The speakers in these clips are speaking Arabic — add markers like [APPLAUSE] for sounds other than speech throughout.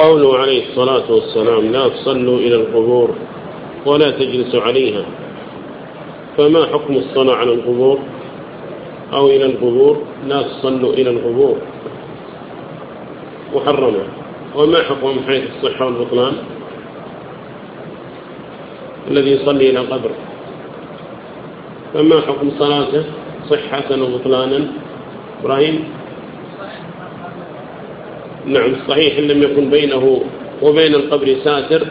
قوله عليه الصلاة والسلام لا تصلوا إلى القبور ولا تجلسوا عليها. فما حكم الصلاة على القبور أو إلى القبور؟ لا تصلوا إلى القبور. محرمة. وما حكم حيث الصحة والبطلان؟ الذي يصلي إلى قبر فما حكم صلاته صحة وبطلانا؟ إبراهيم؟ نعم صحيح إن لم يكن بينه وبين القبر ساتر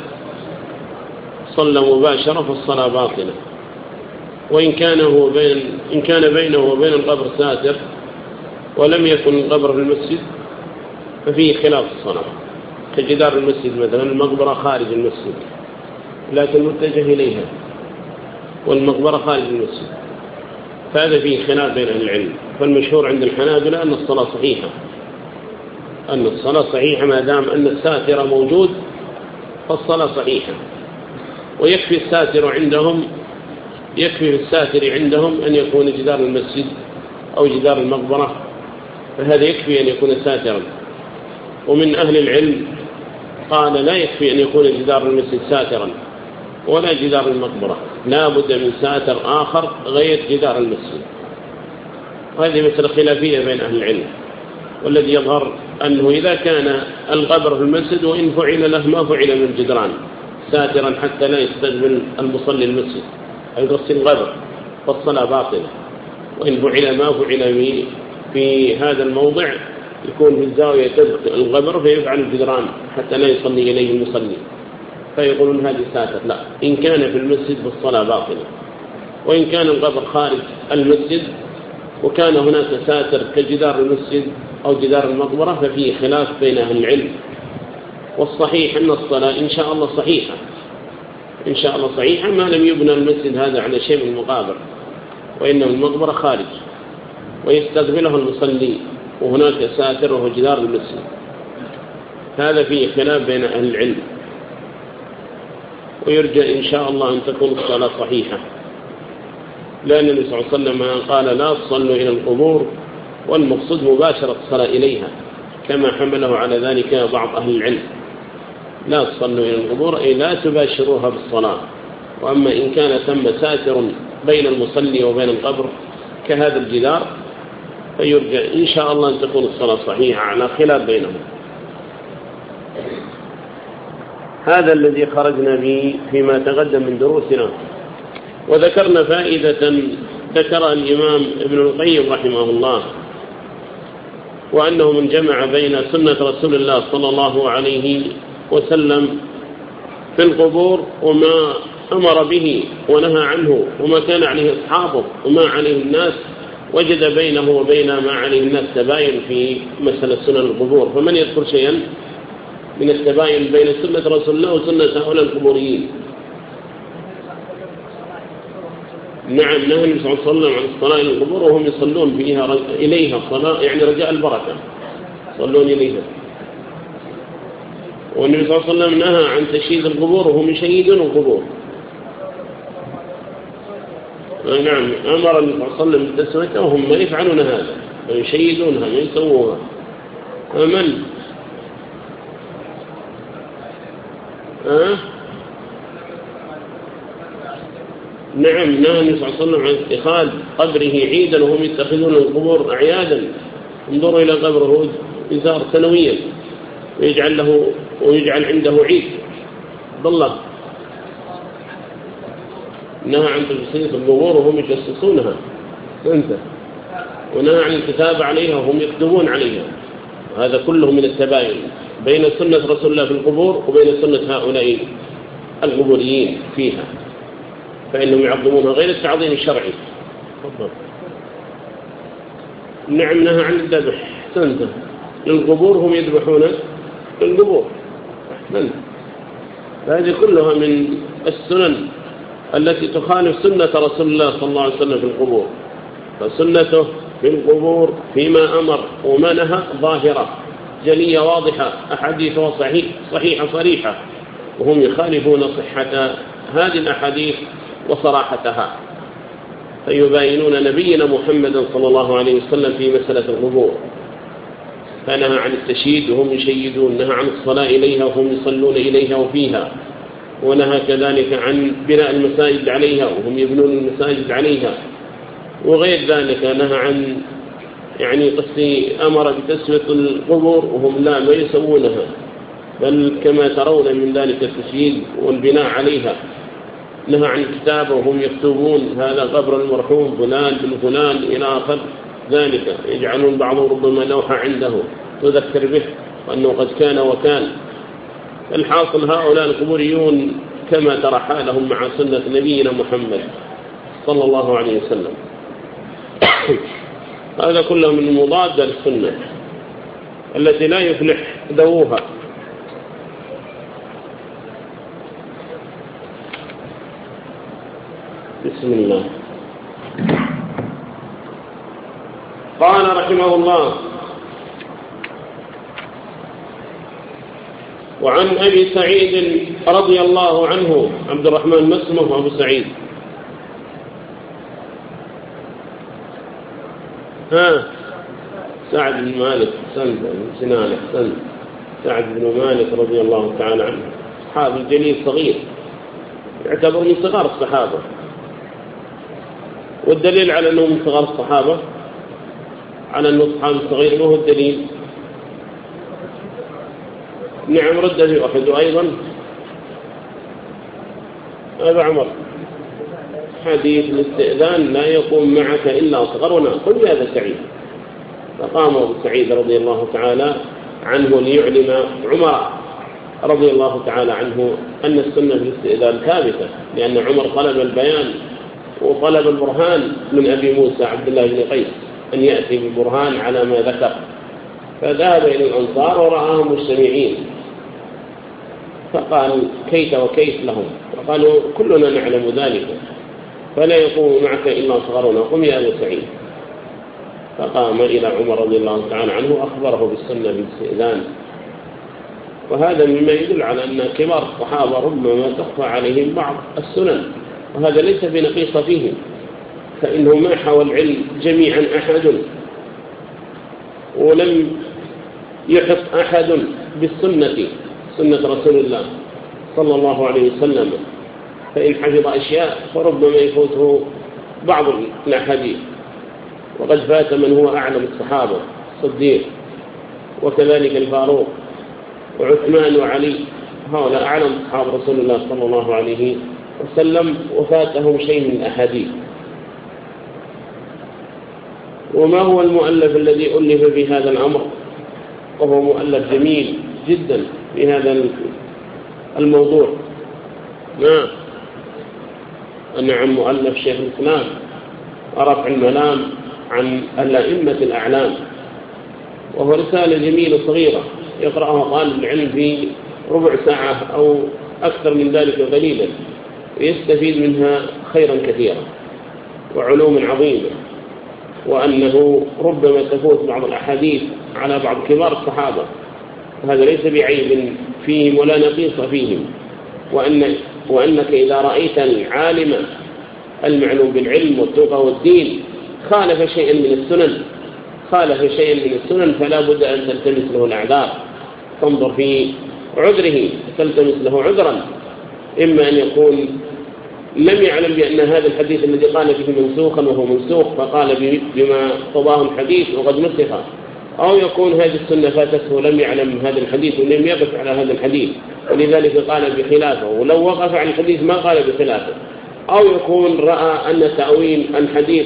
صلى مباشرة فالصلاة باطلة. وإن كان, هو بين إن كان بينه وبين القبر ساتر ولم يكن القبر في المسجد ففيه خلاف الصلاة. كجدار المسجد مثلا المقبرة خارج المسجد لكن متجه إليها والمقبرة خارج المسجد. فهذا فيه خلاف بين أهل العلم. فالمشهور عند الحنابلة أن الصلاة صحيحة. أن الصلاة صحيحة ما دام أن الساتر موجود فالصلاة صحيحة. ويكفي الساتر عندهم يكفي الساتر عندهم أن يكون جدار المسجد أو جدار المقبرة فهذا يكفي أن يكون ساترا. ومن أهل العلم قال لا يكفي أن يكون جدار المسجد ساترا ولا جدار المقبرة. لا بد من ساتر آخر غير جدار المسجد. وهذه مسألة خلافية بين أهل العلم. والذي يظهر أنه إذا كان القبر في المسجد وإن فعل له ما فعل من الجدران ساترا حتى لا يستقبل المصلي المسجد أي يغسل القبر فالصلاة باطلة. وإن فعل ما فعل في هذا الموضع يكون في الزاوية تدخل القبر فيفعل الجدران حتى لا يصلي إليه المصلي. فيقولون هذه ساتر لا. إن كان في المسجد فالصلاة باطلة. وإن كان القبر خارج المسجد وكان هناك ساتر كجدار المسجد أو جدار المقبرة ففيه خلاف بين أهل العلم. والصحيح أن الصلاة إن شاء الله صحيحة. إن شاء الله صحيحة ما لم يبنى المسجد هذا على شيء من المقابر وإنه المقبرة خارج ويستقبله المصلي وهناك ساتر وهو جدار المسجد. هذا فيه خلاف بين أهل العلم. ويرجى إن شاء الله أن تكون الصلاة صحيحة. لأن النبي صلى الله عليه وسلم قال لا تصلوا إلى القبور والمقصود مباشرة الصلاة إليها كما حمله على ذلك بعض أهل العلم. لا تصلوا إلى القبور أي لا تباشروها بالصلاة. وأما إن كان ثم ساتر بين المصلي وبين القبر كهذا الجدار فيرجع إن شاء الله أن تكون الصلاة صحيحة على خلاف بينهم. هذا الذي خرجنا به فيما تقدم من دروسنا. وذكرنا فائدة ذكر الإمام ابن القيم رحمه الله. وأنه من جمع بين سنة رسول الله صلى الله عليه وسلم في القبور وما أمر به ونهى عنه وما كان عليه أصحابه وما عليه الناس وجد بينه وبين ما عليه الناس تباين في مسألة سنن القبور. فمن يذكر شيئا من التباين بين سنة رسول الله وسنة هؤلاء القبوريين؟ نعم نهى النبي صلى الله عليه وسلم عن الصلاة إلى القبور وهم يصلون فيها إليها صلاة يعني رجاء البركة. يصلون إليها. والنبي صلى الله عليه وسلم نهى عن تشييد القبور وهم يشيدون القبور. نعم أمر النبي صلى الله عليه وسلم بالتسمية وهم ما يفعلون هذا يشيدونها ما يسووها. فمن؟ أه؟ نعم نهى النبي صلى الله عليه وسلم عن اتخاذ قبره عيدا وهم يتخذون القبور أعيادا. انظروا إلى قبره يزار سنويا ويجعل له ويجعل عنده عيد. بالله نهى عن تجسيس القبور وهم يجسسونها. أنت. ونهى عن الكتابة عليها وهم يكتبون عليها. هذا كله من التباين بين سنة رسول الله في القبور وبين سنة هؤلاء القبوريين فيها. فإنهم يعظمونها غير التعظيم الشرعي. نعم نهى عن الذبح. أحسنت. للقبور هم يذبحون القبور. أحسنت. فهذه كلها من السنن التي تخالف سنة رسول الله صلى الله عليه وسلم في القبور. فسنته في القبور فيما أمر وما نهى ظاهرة. جلية واضحة. أحاديثها صحيح صحيحة صريحة. وهم يخالفون صحة هذه الأحاديث وصراحتها. فيباينون نبينا محمدا صلى الله عليه وسلم في مسألة القبور. فنهى عن التشييد وهم يشيدون. نهى عن الصلاة إليها وهم يصلون إليها وفيها. ونهى كذلك عن بناء المساجد عليها وهم يبنون المساجد عليها. وغير ذلك نهى عن يعني قصدي أمر بتسوية القبور وهم لا ما يسوونها. بل كما ترون من ذلك التسجيل والبناء عليها. نهى عن الكتابة وهم يكتبون هذا قبر المرحوم فلان بن فلان إلى آخر ذلك يجعلون بعضهم ربما لوحة عنده تذكر به وأنه قد كان وكان. الحاصل هؤلاء القبوريون كما ترى حالهم مع سنة نبينا محمد صلى الله عليه وسلم. [COUGHS] هذا كله من المضاد للسنة التي لا يفلح ذووها. بسم الله. قال رحمه الله وعن أبي سعيد رضي الله عنه عبد الرحمن مسمه أبو سعيد؟ ها؟ سعد بن مالك سند سنان سند. سعد بن مالك رضي الله تعالى عنه صحابي جليل صغير يعتبر من صغار الصحابة. والدليل على أنه من صغار الصحابة على أنه صحابي صغير ما هو الدليل؟ نعم رد في أحد أيضا. هذا عمر حديث الاستئذان لا يقوم معك إلا أصغر ونقل هذا سعيد. فقام أبو سعيد رضي الله تعالى عنه ليعلم عمر رضي الله تعالى عنه أن السنة في الاستئذان ثابتة لأن عمر طلب البيان. وطلب البرهان من أبي موسى عبد الله بن قيس أن يأتي ببرهان على ما ذكر. فذهب إلى الأنصار ورآهم مجتمعين فقال كيف وكيف لهم؟ فقالوا كلنا نعلم ذلك. فلا يقوم معك إلا صغرنا. قم يا أبو سعيد. فقام إلى عمر رضي الله تعالى عنه وأخبره بالسنة بالاستئذان. وهذا مما يدل على أن كبار الصحابة ربما تخفى عليهم بعض السنن. وهذا ليس بنقيص فيهم فإنه ما حوى العلم جميعا أحد. ولم يحط أحد بالسنة سنة رسول الله صلى الله عليه وسلم. فإن حفظ أشياء فربما يفوته بعض الأحاديث. وقد فات من هو أعلم الصحابة الصديق وكذلك الفاروق وعثمان وعلي. هؤلاء أعلم أصحاب رسول الله صلى الله عليه وسلم وفاتهم شيء من الأحاديث وما هو المؤلف الذي ألف في هذا الأمر؟ وهو مؤلف جميل جدا في هذا الموضوع. نعم نعم مؤلف شيخ الإسلام رفع الملام عن الأئمة الأعلام. وهو رسالة جميلة صغيرة يقرأها طالب العلم في ربع ساعة أو أكثر من ذلك قليلا. ويستفيد منها خيرا كثيرا وعلوم عظيمة وأنه ربما تفوت بعض الأحاديث على بعض كبار الصحابة. هذا ليس بعيب فيهم ولا نقيص فيهم. وأن وأنك إذا رأيت العالم المعلوم بالعلم والتوقع والدين خالف شيئا من السنن خالف شيئا من السنن فلا بد أن تلتمس له الأعذار. تنظر في عذره تلتمس له عذرا. إما أن يكون لم يعلم بأن هذا الحديث الذي قال فيه منسوخا وهو منسوخ فقال بما قضاه الحديث وقد نسخ. أو يكون هذه السنة فاتته لم يعلم هذا الحديث ولم يقف على هذا الحديث ولذلك قال بخلافه. ولو وقف على الحديث ما قال بخلافه. أو يكون رأى أن تأويل الحديث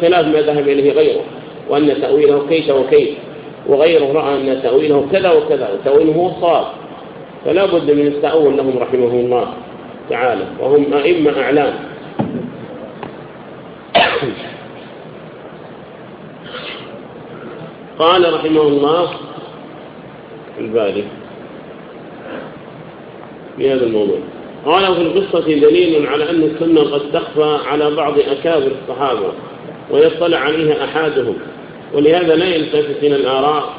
خلاف ما ذهب إليه غيره وأن تأويله كيف وكيف. وغيره رأى أن تأويله كذا وكذا وتأويله هو الصواب فلا بد من التأول لهم رحمه الله. تعالى وهم أئمة أعلام. قال رحمه الله الباري في هذا الموضوع. قال في القصة دليل على أن السنة قد تخفى على بعض أكابر الصحابة ويطلع عليها أحادهم ولهذا لا يلتفت إلى الآراء.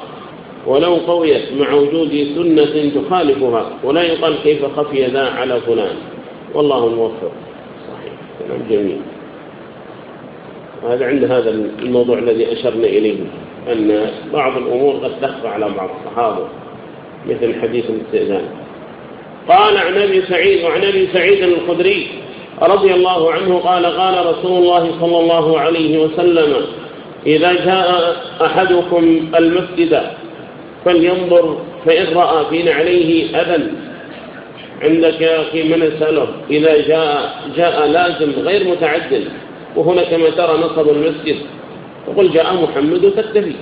ولو قويت مع وجود سنة تخالفها ولا يقال كيف خفي ذا على فلان. والله الموفق صحيح. كلام جميل. هذا عند هذا الموضوع الذي أشرنا إليه أن بعض الأمور قد تخفى على بعض الصحابة مثل حديث الاستئذان. قال عن أبي سعيد وعن أبي سعيد الخدري رضي الله عنه قال قال رسول الله صلى الله عليه وسلم إذا جاء أحدكم المسجد فلينظر فإن رأى في نعليه أذى عندك يا أخي من أسأله إذا جاء جاء لازم غير متعدل. وهنا كما ترى نصب المسجد. تقول جاء محمد وتكتفي.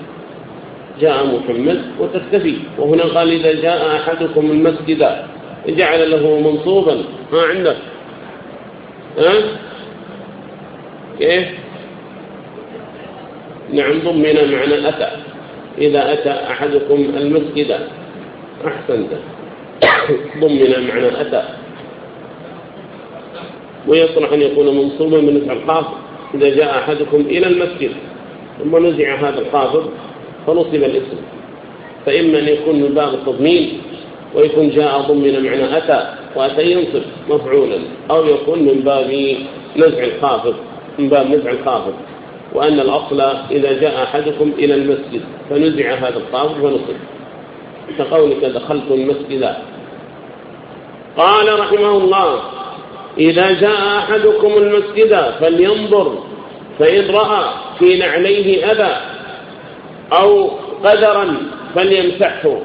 جاء محمد وتكتفي. وهنا قال إذا جاء أحدكم المسجد جعل له منصوبا. ما عندك؟ ها؟ كيف؟ نعم ضمن معنى أتى إذا أتى أحدكم المسجد أحسنت. ضمن معنى أتى ويصلح أن يكون منصوبا من نفع الخافض إذا جاء أحدكم إلى المسجد ثم نزع هذا الخافض فنصب الاسم. فإما أن يكون من باب التضمين ويكون جاء ضمن معنى أتى وأتى ينصب مفعولا أو يكون من باب نزع الخافض من باب نزع الخافض وأن الأصل إذا جاء أحدكم إلى المسجد فنزع هذا الخافض فنصب. كقولك دخلت المسجد قال رحمه الله إذا جاء أحدكم المسجد فلينظر فإن رأى في نعليه أذى أو قدرا فليمسحه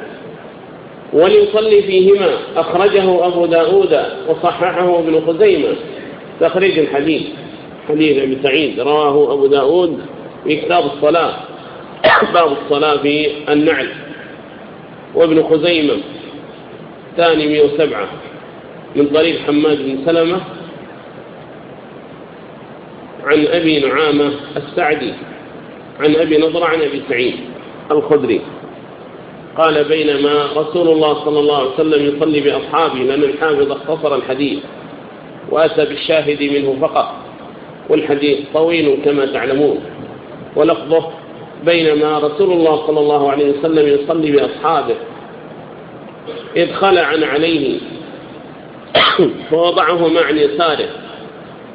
وليصلي فيهما. أخرجه أبو داود وصححه ابن خزيمة. تخريج الحديث. حديث ابن سعيد. رواه أبو داود في كتاب الصلاة. باب الصلاة في النعل. وابن خزيمة. ثاني 107 من طريق حماد بن سلمة عن أبي نعامة السعدي عن أبي نضر عن أبي سعيد الخدري. قال بينما رسول الله صلى الله عليه وسلم يصلي بأصحابه لأن الحافظ اختصر الحديث وأتى بالشاهد منه فقط والحديث طويل كما تعلمون. ولفظه بينما رسول الله صلى الله عليه وسلم يصلي بأصحابه إذ خلع عليه [COUGHS] فوضعهما عن يساره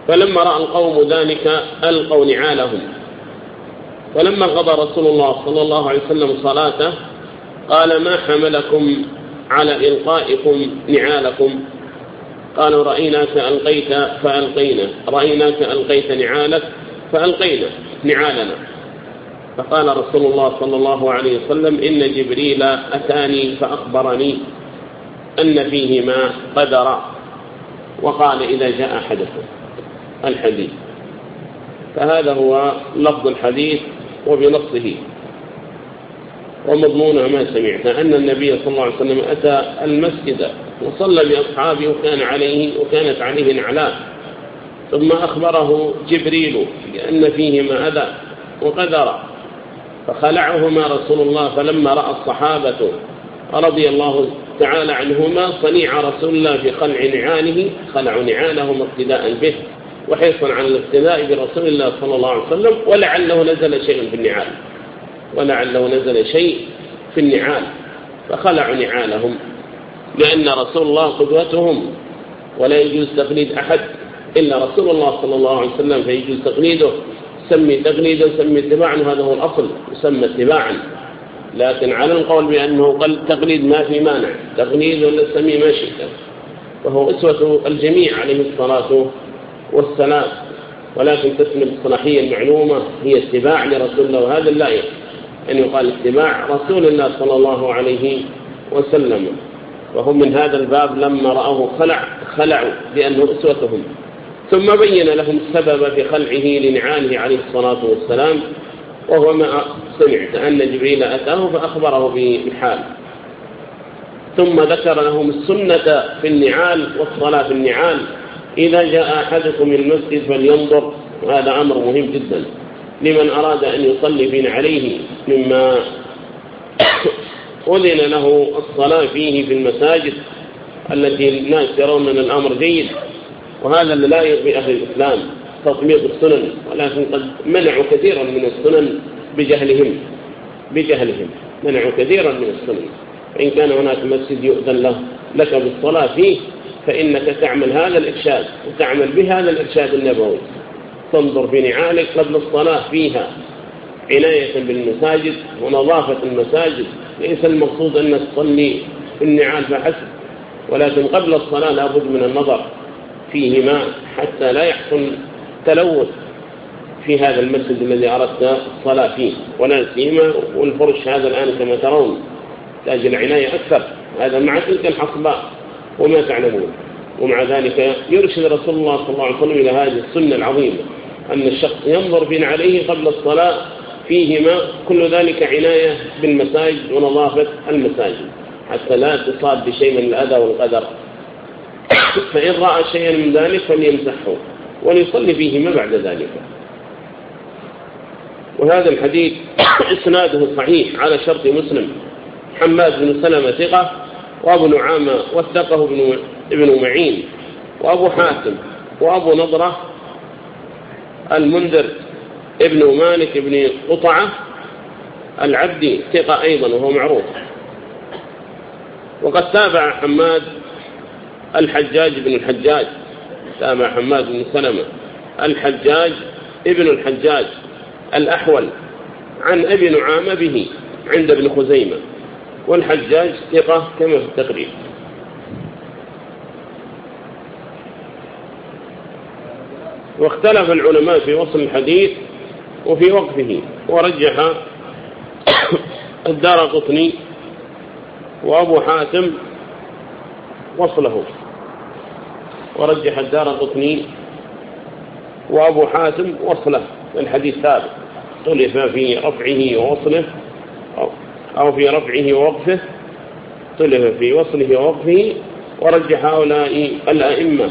فلما رأى القوم ذلك ألقوا نعالهم. ولما قضى رسول الله صلى الله عليه وسلم صلاته قال ما حملكم على إلقائكم نعالكم؟ قالوا رأيناك ألقيت فألقينا رأيناك ألقيت نعالك فألقينا نعالنا. فقال رسول الله صلى الله عليه وسلم إن جبريل أتاني فأخبرني أن فيهما قدر وقال إذا جاء أحدكم الحديث. فهذا هو لفظ الحديث وبنصه. ومضمونها ما سمعت أن النبي صلى الله عليه وسلم أتى المسجد وصلى بأصحابه وكان عليه وكانت عليه نعلان ثم أخبره جبريل بأن فيهما أذى وقدر. فخلعهما رسول الله فلما رأى الصحابة رضي الله تعالى عنهما صنيع رسول الله في خلع نعاله خلعوا نعالهم اقتداء به وحرصا على الاقتداء برسول الله صلى الله عليه وسلم ولعله نزل شيء في النعال ولعله نزل شيء في النعال فخلعوا نعالهم لأن رسول الله قدوتهم ولا يجوز تقليد أحد إلا رسول الله صلى الله عليه وسلم فيجوز تقليده سمي تقليدا سمي اتباعا هذا هو الأصل يسمى اتباعا. لكن على القول بأنه قل تقليد ما في مانع تقليد ولا سمي ما شئت. وهو أسوة الجميع عليه الصلاة والسلام. ولكن تسمى الصلاحية المعلومة هي اتباع لرسول الله وهذا اللائق أن يقال اتباع رسول الله صلى الله عليه وسلم. وهم من هذا الباب لما رأوه خلع خلعوا لأنه أسوتهم. ثم بين لهم السبب في خلعه لنعاله عليه الصلاة والسلام وهو ما سمعت أن جبريل أتاه فأخبره بالحال ثم ذكر لهم السنة في النعال والصلاة في النعال. إذا جاء أحدكم المسجد فلينظر. وهذا أمر مهم جدا. لمن أراد أن يصلي في نعليه مما [COUGHS] أذن له الصلاة فيه في المساجد التي الناس يرون من الأمر جيد. وهذا لا يرضي أهل الإسلام. تطبيق السنن. ولكن قد منعوا كثيرا من السنن. بجهلهم بجهلهم. منعوا كثيرا من السنن فإن كان هناك مسجد يؤذن له لك بالصلاة فيه فإنك تعمل هذا الإرشاد وتعمل بهذا الإرشاد النبوي. تنظر في نعالك قبل الصلاة فيها. عناية بالمساجد ونظافة المساجد. ليس المقصود أن تصلي في النعال فحسب. ولكن قبل الصلاة لابد من النظر فيهما حتى لا يحصل تلوث. في هذا المسجد الذي أردت الصلاة فيه ولا سيما والفرش هذا الآن كما ترون تحتاج العناية أكثر. هذا مع تلك الحصباء وما تعلمون. ومع ذلك يرشد رسول الله صلى الله عليه وسلم إلى هذه السنة العظيمة أن الشخص ينظر بين عليه قبل الصلاة فيهما كل ذلك عناية بالمساجد ونظافة المساجد حتى لا تصاب بشيء من الأذى والقدر. [COUGHS] فإن رأى شيئا من ذلك فليمسحه وليصلي فيهما بعد ذلك. وهذا الحديث [COUGHS] إسناده صحيح على شرط مسلم. حماد بن سلمة ثقة وأبو نعامة وثقه ابن معين وأبو حاتم وأبو نضرة المنذر ابن مالك بن قطعة العبدي ثقة أيضا وهو معروف. وقد تابع حماد الحجاج بن الحجاج. تابع حماد بن سلمة. الحجاج ابن الحجاج. الأحول عن أبي نعامة به عند ابن خزيمة والحجاج ثقة كما في التقريب. واختلف العلماء في وصل الحديث وفي وقفه ورجح الدار قطني وأبو حاتم وصله. ورجح الدار قطني وأبو حاتم وصله. الحديث ثابت. طلف في رفعه ووصله أو في رفعه ووقفه. طلف في وصله ووقفه ورجح هؤلاء الأئمة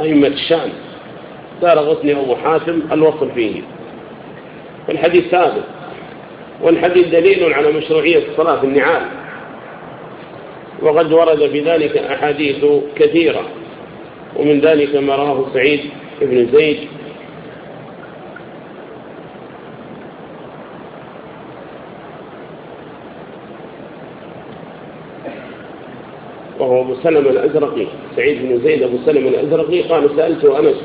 أئمة الشام دار غطني أبو حاتم الوصل فيه. الحديث ثابت. والحديث دليل على مشروعية الصلاة في النعال. وقد ورد في ذلك أحاديث كثيرة. ومن ذلك ما رواه سعيد بن زيد وهو أبو سلم الأزرقي. سعيد بن زيد أبو سلم الأزرقي. قال سألت أنس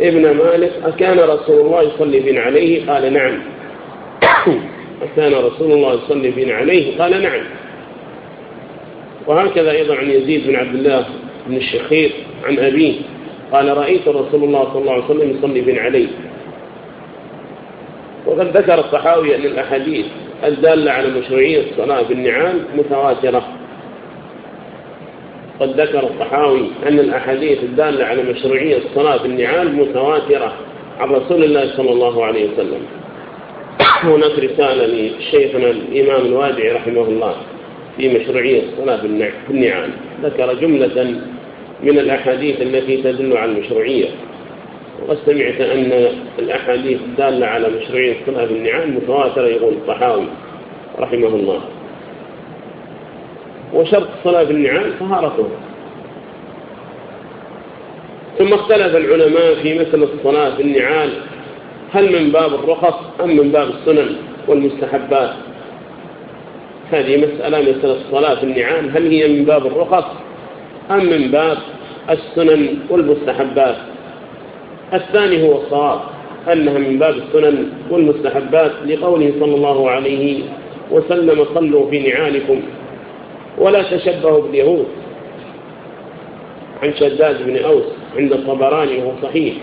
ابن مالك أكان رسول الله يصلي بنا عليه؟ قال نعم. [COUGHS] أكان رسول الله يصلي بنا عليه؟ قال نعم. وهكذا أيضا عن يزيد بن عبد الله بن الشخير عن أبيه. قال رأيت رسول الله صلى الله عليه وسلم يصلي بن علي وقد ذكر الصحاوي أن الأحاديث الدالة على مشروعية الصلاة بالنعام متواترة. قد ذكر الصحاوي أن الأحاديث الدالة على مشروعية الصلاة بالنعام متواترة عن رسول الله صلى الله عليه وسلم. هناك رسالة لشيخنا الإمام الوادعي رحمه الله في مشروعية الصلاة بالنعام ذكر جملة من الأحاديث التي تدل على المشروعية. وقد سمعت أن الأحاديث الدالة على مشروعية الصلاة بالنعام متواترة يقول الطحاوي رحمه الله. وشرط الصلاة بالنعام طهارته. ثم اختلف العلماء في مثل الصلاة بالنعال هل من باب الرخص أم من باب السنن والمستحبات؟ هذه مسألة مسألة الصلاة في هل هي من باب الرخص أم من باب السنن والمستحبات؟ الثاني هو الصواب أنها من باب السنن والمستحبات لقوله صلى الله عليه وسلم صلوا في نعالكم. ولا تشبهوا باليهود عن شداد بن أوس عند الطبراني وهو صحيح.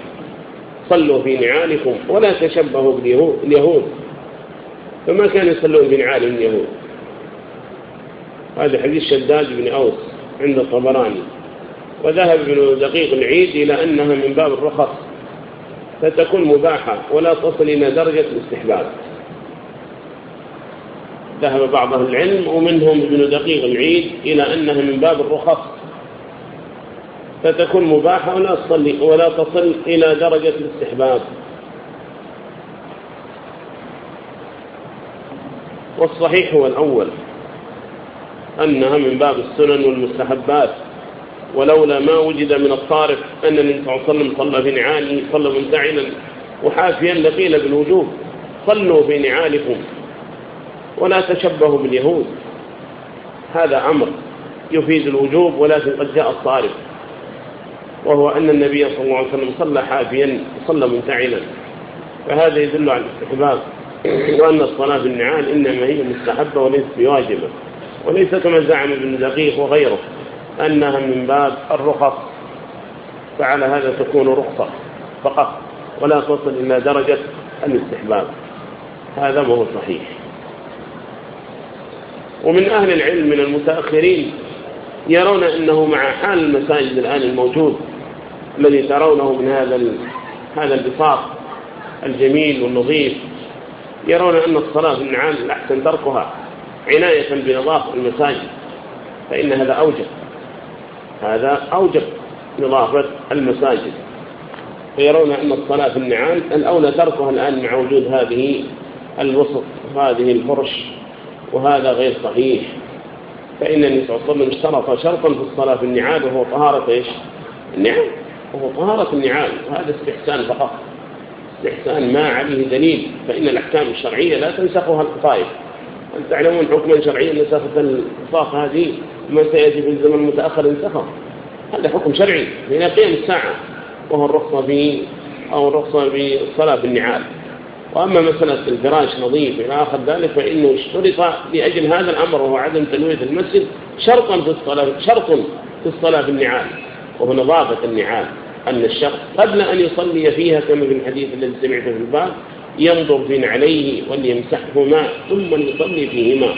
صلوا في نعالكم ولا تشبهوا باليهود فما كانوا يصلون بنعال اليهود هذا حديث شداد بن أوس عند الطبراني. وذهب ابن دقيق العيد إلى أنها من باب الرخص. فتكون مباحة ولا تصل إلى درجة الاستحباب. ذهب بعض أهل العلم ومنهم ابن دقيق العيد إلى أنها من باب الرخص. فتكون مباحة ولا تصل, ولا تصل إلى درجة الاستحباب. والصحيح هو الأول أنها من باب السنن والمستحبات. ولولا ما وجد من الصارف أن النبي صلى الله عليه وسلم صلى في نعاله صلى منتعلا وحافيا لقيل بالوجوب صلوا في نعالكم. ولا تشبهوا باليهود. هذا أمر يفيد الوجوب ولكن قد جاء الصارف وهو أن النبي صلى الله عليه وسلم صلى حافيا صلى منتعلا فهذا يدل على الاستحباب وأن الصلاة في النعال إنما هي مستحبة وليست بواجبة. وليس كما زعم ابن دقيق وغيره أنها من باب الرخص فعلى هذا تكون رخصة فقط ولا تصل إلى درجة الاستحباب. هذا ما هو صحيح. ومن أهل العلم من المتأخرين يرون أنه مع حال المساجد الآن الموجود الذي ترونه من هذا هذا البساط الجميل والنظيف. يرون أن الصلاة في النعام الأحسن تركها عناية بنظافة المساجد فإن هذا أوجب هذا أوجب نظافة المساجد. فيرون أن الصلاة في النعام الأولى تركها الآن مع وجود هذه الوسط وهذه الفرش. وهذا غير صحيح. فإن النبي صلى الله عليه وسلم اشترط شرطا في الصلاة في النعال وهو طهارة إيش؟ النعام وهو طهارة النعال وهذا استحسان فقط. استحسان ما عليه دليل. فإن الأحكام الشرعية لا تنسخها القطائف هل تعلمون حكما شرعيا نسخة الفاق هذه؟ ما سيأتي في الزمن المتأخر انسخه هذا حكم شرعي. إلى قيام الساعة وهو الرخصة ب أو الرخصة بالصلاة بالنعال. وأما مسألة الفراش نظيف إلى آخر ذلك فإنه اشترط لأجل هذا الأمر وهو عدم تنوية المسجد شرطا في الصلاة شرط في الصلاة بالنعال وهو نظافة النعال. أن الشخص قبل أن يصلي فيها كما في الحديث الذي سمعته في الباب ينظر في نعليه وليمسحهما ثم يصلي فيهما.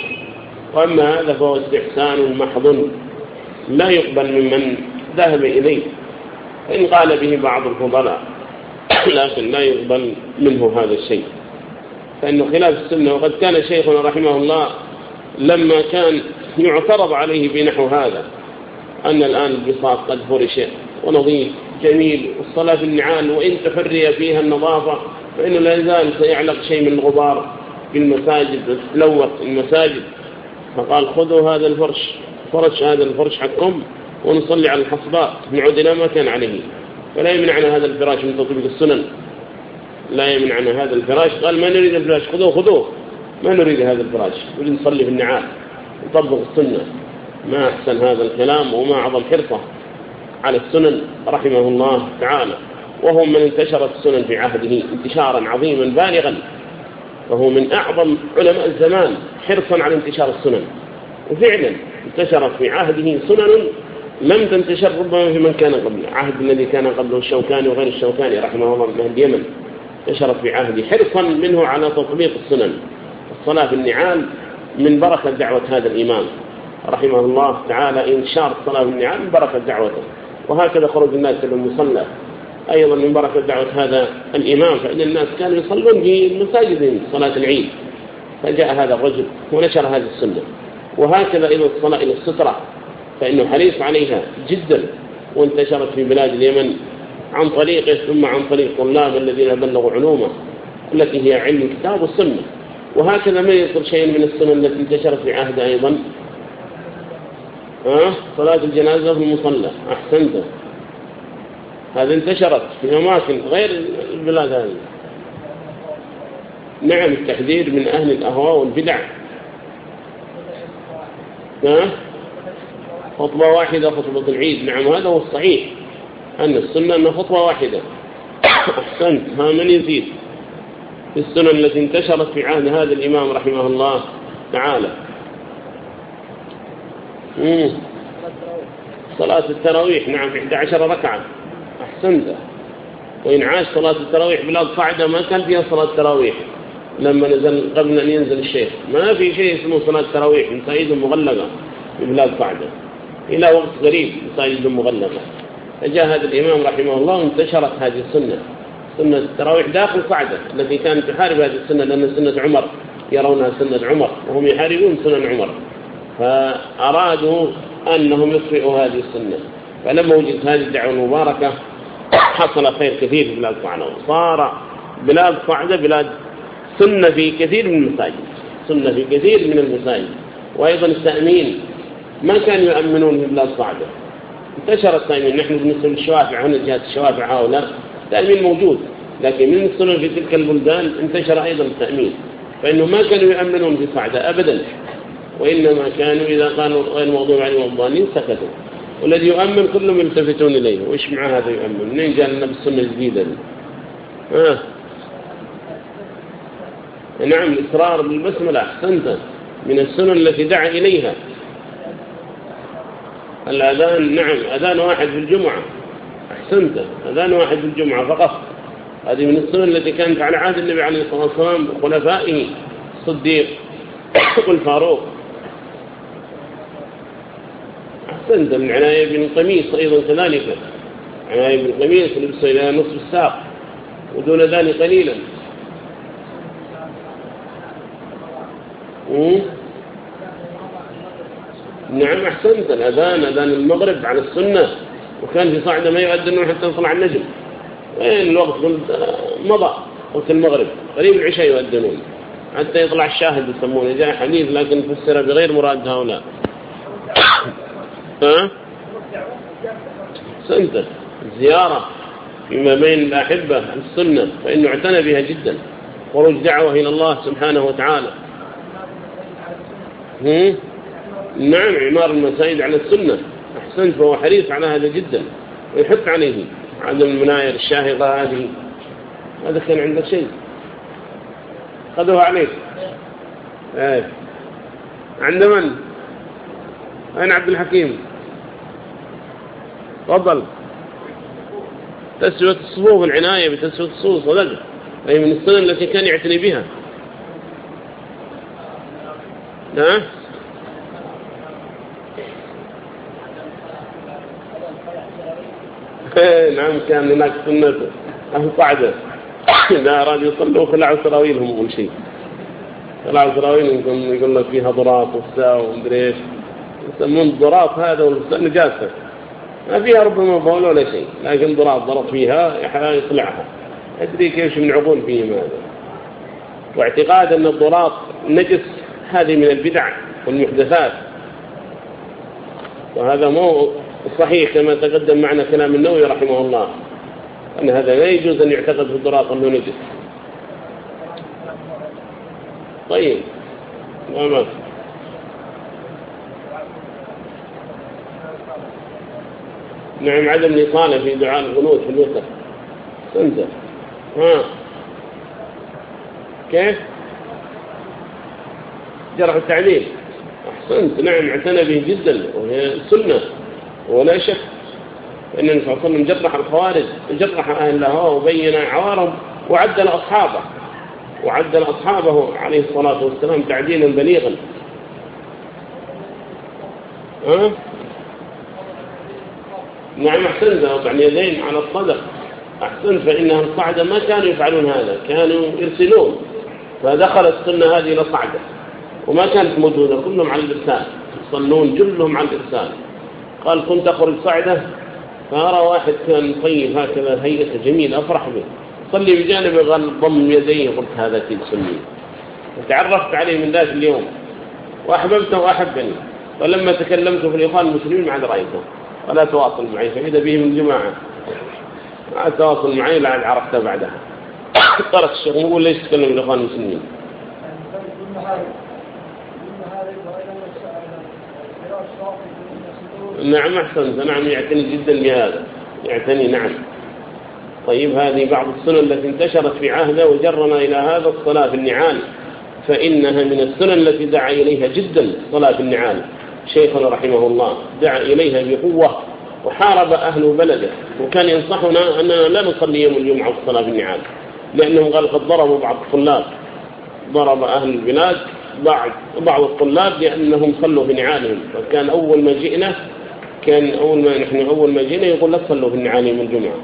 وأما هذا فهو استحسان محض لا يقبل ممن ذهب إليه. إن قال به بعض الفضلاء [COUGHS] لكن لا يقبل منه هذا الشيء. فإنه خلاف السنة وقد كان شيخنا رحمه الله لما كان يعترض عليه بنحو هذا أن الآن البساط قد فرش ونظيف جميل والصلاة في النعال وإن تفري فيها النظافة فإنه لا يزال سيعلق شيء من الغبار في المساجد وتتلوث المساجد. فقال خذوا هذا الفرش فرش هذا الفرش حقكم ونصلي على الحصباء نعود إلى ما كان عليه. فلا يمنعنا هذا الفراش من تطبيق السنن. لا يمنعنا هذا الفراش. قال ما نريد الفراش؟ خذوه خذوه. ما نريد هذا الفراش. نريد نصلي في النعال. نطبق السنة. ما أحسن هذا الكلام وما أعظم حرصه على السنن رحمه الله تعالى. وهو من انتشرت السنن في عهده انتشارا عظيما بالغا. وهو من أعظم علماء الزمان حرصا على انتشار السنن. وفعلا انتشرت في عهده سنن لم تنتشر ربما في من كان قبله عهد الذي كان قبله الشوكاني وغير الشوكاني رحمه الله من اليمن. انتشرت في عهده حرصا منه على تطبيق السنن. الصلاة في النعال من بركة دعوة هذا الإمام. رحمه الله تعالى إنشار الصلاة في النعال من بركة دعوته. وهكذا خروج الناس إلى المصلى. أيضا من بركة دعوة هذا الإمام فإن الناس كانوا يصلون في المساجد صلاة العيد. فجاء هذا الرجل ونشر هذه السنة. وهكذا أيضا الصلاة إلى السترة. فإنه حريص عليها جدا وانتشرت في بلاد اليمن عن طريقه ثم عن طريق طلاب الذين بلغوا علومه التي هي علم الكتاب والسنة. وهكذا ما يصل شيء من السنة التي انتشرت في عهد أيضا. ها؟ صلاة الجنازة في المصلى أحسنت. هذه انتشرت في أماكن غير البلاد هذه. نعم التحذير من أهل الأهواء والبدع. ها؟ خطبة واحدة خطبة العيد. نعم هذا هو الصحيح. أن السنة أنها خطبة واحدة. أحسنت. ها من يزيد؟ في السنن التي انتشرت في عهد هذا الإمام رحمه الله تعالى. مم. صلاة التراويح. نعم في 11 ركعة. أحسنت. وإن عاش صلاة التراويح بلاد صعدة ما كان فيها صلاة تراويح لما نزل قبل أن ينزل الشيخ. ما في شيء اسمه صلاة تراويح مساجد مغلقة في بلاد صعدة إلى وقت قريب مساجد مغلقة. فجاء هذا الإمام رحمه الله وانتشرت هذه السنة. سنة التراويح داخل صعدة التي كانت تحارب هذه السنة لأن سنة عمر يرونها سنة عمر وهم يحاربون سنة عمر. فأرادوا أنهم يطفئوا هذه السنة. فلما وجدت هذه الدعوة المباركة حصل خير كثير في بلاد صعدة وصار بلاد صعدة بلاد سنة في كثير من المساجد. سنة في كثير من المساجد. وأيضا التأمين ما كانوا يؤمنون في بلاد صعدة انتشر التأمين نحن بالنسبة للشوافع هنا جهة الشوافع هؤلاء التأمين موجود لكن من السنة في تلك البلدان انتشر أيضا التأمين. فإنه ما كانوا يؤمنون في صعدة أبدا وإنما كانوا إذا قالوا غير موضوع عليهم الضالين سكتوا. والذي يؤمن كلهم يلتفتون إليه وإيش مع هذا يؤمن؟ منين جاء لنا بالسنة الجديدة دي؟ ها؟ نعم الإصرار بالبسملة أحسنت من السنن التي دعا إليها. الأذان نعم أذان واحد في الجمعة. أحسنت أذان واحد في الجمعة فقط. هذه من السنن التي كانت على عهد النبي عليه الصلاة والسلام وخلفائه الصديق [COUGHS] والفاروق أحسنت من عناية بن القميص أيضا كذلك. عناية بن القميص لبسه إلى نصف الساق ودون ذلك قليلا. نعم أحسنت. الأذان أذان المغرب على السنة وكان في صعدة ما يؤذن حتى يطلع النجم. وين الوقت؟ مضى وقت المغرب. قريب العشاء يؤذنون. حتى يطلع الشاهد يسمونه. جاء حديث لكن فسر بغير مراد هؤلاء. [COUGHS] ها؟ سنة زيارة فيما بين الأحبة السنة فإنه اعتنى بها جدا. خروج دعوة إلى الله سبحانه وتعالى. نعم عمار المساجد على السنة. أحسنت فهو حريص على هذا جدا. ويحث عليه. عدم المناير الشاهقة هذه. هذا كان عندك شيء. خذوها عليك. إيه عند من؟ أين عبد الحكيم؟ تفضل. تسوية الصفوف العناية بتسوية الصفوف صدق. أي من السنة التي كان يعتني بها. نعم نعم كان هناك سنة أهل قاعدة [COUGHS] إذا أراد يصلوا خلعوا سراويلهم أول شيء. خلعوا سراويلهم يقول لك فيها ضراط وفساء ومدري إيش. يسمون الضراط هذا والفساء نجاسة. ما فيها ربما بول ولا شيء لكن ضراط ضرب فيها يخلعها. أدري كيف من عقول فيهم هذا. واعتقاد أن الضراط نجس هذه من البدع والمحدثات. وهذا مو صحيح كما تقدم معنا كلام النووي رحمه الله أن هذا لا يجوز أن يعتقد في الضراط أنه نجس طيب نعم نعم عدم الإطالة في دعاء الغنوت في الوتر. انت ها. كيف؟ جرح التعليل. أحسنت. نعم اعتنى به جدا وهي سنة. ولا شك أن النبي صلى الله جرح الخوارج جرح أهل الهوى وبين عوارهم وعدل أصحابه وعدل أصحابه عليه الصلاة والسلام تعديلا بليغا. ها؟ نعم أحسنت وضع اليدين على الصدر. أحسنت فإنها الصعدة ما كانوا يفعلون هذا كانوا يرسلون. فدخلت السنة هذه إلى صعدة وما كانت موجودة كلهم على الإرسال يصلون جلهم على الإرسال قال كنت أخرج صعدة فأرى واحد كان طيب هكذا هيئة جميل أفرح به. صلي بجانب ضم يديه قلت هذا في سني وتعرفت عليه من ذات اليوم. وأحببته وأحبني. ولما تكلمت في الإخوان المسلمين ما عاد رأيته. ولا تواصل معي فإذا به من جماعة. ما تواصل معي لعل عرفته بعدها. [COUGHS] ترك الشيخ يقول ليش تكلم الإخوان المسلمين؟ نعم أحسنت. نعم يعتني جدا بهذا. يعتني نعم. طيب هذه بعض السنن التي انتشرت في عهده وجرنا إلى هذا الصلاة في النعال. فإنها من السنن التي دعا إليها جدا صلاة في النعال. شيخنا رحمه الله دعا إليها بقوة وحارب أهل بلده وكان ينصحنا أننا لا نصلي يوم الجمعة الصلاة في النعال لأنهم قال قد ضربوا بعض الطلاب. ضرب أهل البلاد بعض بعض الطلاب لأنهم صلوا في نعالهم. فكان أول ما جئنا كان أول ما نحن أول ما جينا يقول لا تصلوا في النعال يوم الجمعة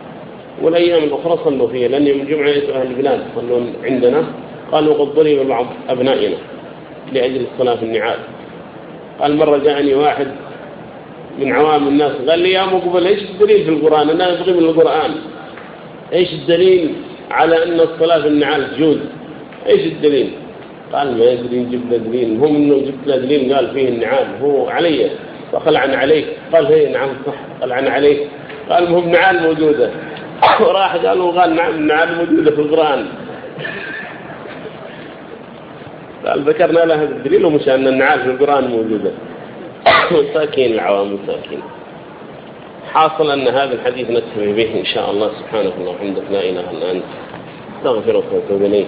والأيام الأخرى صلوا فيها لأن يوم الجمعة يأتوا أهل البلاد يصلون عندنا. قالوا قد ضرب بعض أبنائنا لأجل الصلاة في النعال. قال مرة جاءني واحد من عوام الناس قال لي يا مقبل إيش الدليل في القرآن؟ أنا أبغي من القرآن. إيش الدليل على أن الصلاة في النعال تجوز؟ إيش الدليل؟ قال ما يدري نجيب له دليل. المهم إنه جبت له دليل قال فيه النعال هو علي. فخلعن عليك. قال هي نعم صح خلعن عليك. قال المهم نعال موجودة. [COUGHS] وراح قال وقال نعم نعال موجودة في القرآن. قال ذكرنا له الدليل ومش أن النعال في القرآن موجودة. [COUGHS] مساكين العوام مساكين. حاصل أن هذا الحديث نتهم به إن شاء الله. سبحانه وتعالى لا إله إلا أنت. أستغفرك وأتوب إليك.